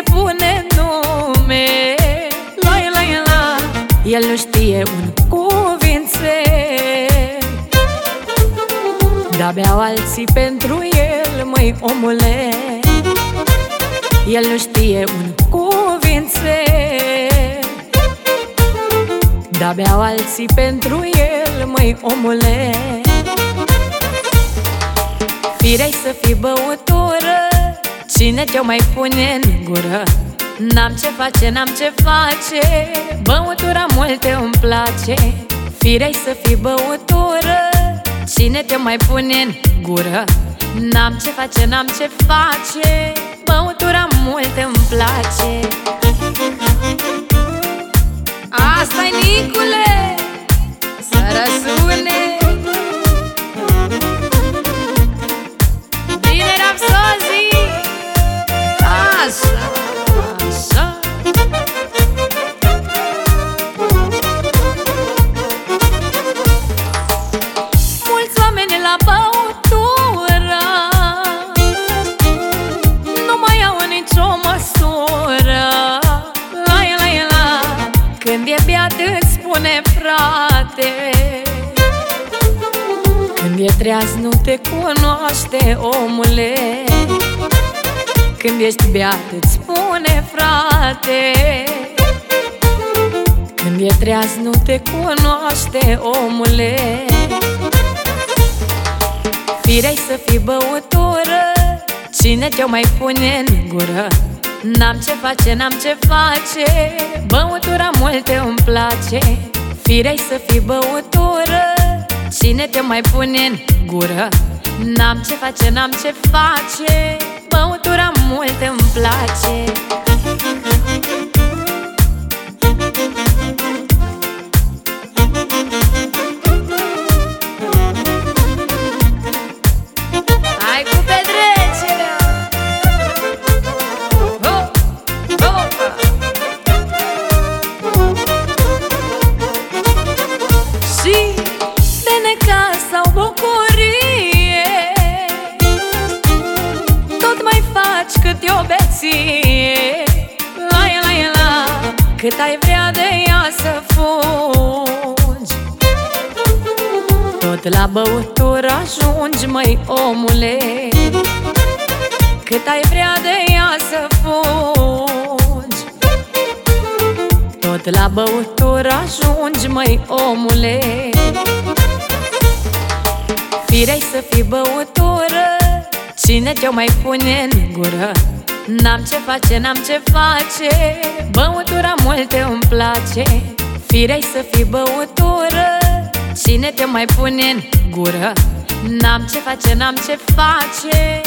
se pune nume. La la la El nu știe un cuvințel Dar beau alții pentru el, măi omule. El nu știe un cuvințel Dar beau alții pentru el, măi omule. Firei să fii băutură. Cine te-o mai pune în gură? N-am ce face, n-am ce face Băutura multe îmi place Firei să fii băutură Cine te mai pune în gură? N-am ce face, n-am ce face Băutura multe îmi place Asta-i Nicule Așa, așa Mulți oameni la băutură Nu mai au nicio măsură. La el, la el, la Când e beat îți spune frate. Când e treaz nu te cunoaște omule Când ești beat îți spune frate Când e treaz nu te cunoaște omule Firei să fii băutură Cine te-o mai pune în gură? N-am ce face, n-am ce face Băutura multe îmi place Firei să fii băutură Cine te mai pune în gură? N-am ce face, n-am ce face Băutura multe îmi place. Hai cu cât e o beție La ea, la ea, la Cât ai vrea de ea să fugi. Tot la băutură ajungi, măi omule. Cât ai vrea de ea să fugi. Tot la băutură ajungi, măi omule. Firei să fii băutură Cine te-o mai pune în gură? N-am ce face, n-am ce face. Băutura multe îmi place. Firei să fii băutură. Cine te mai pune în gură? N-am ce face, n-am ce face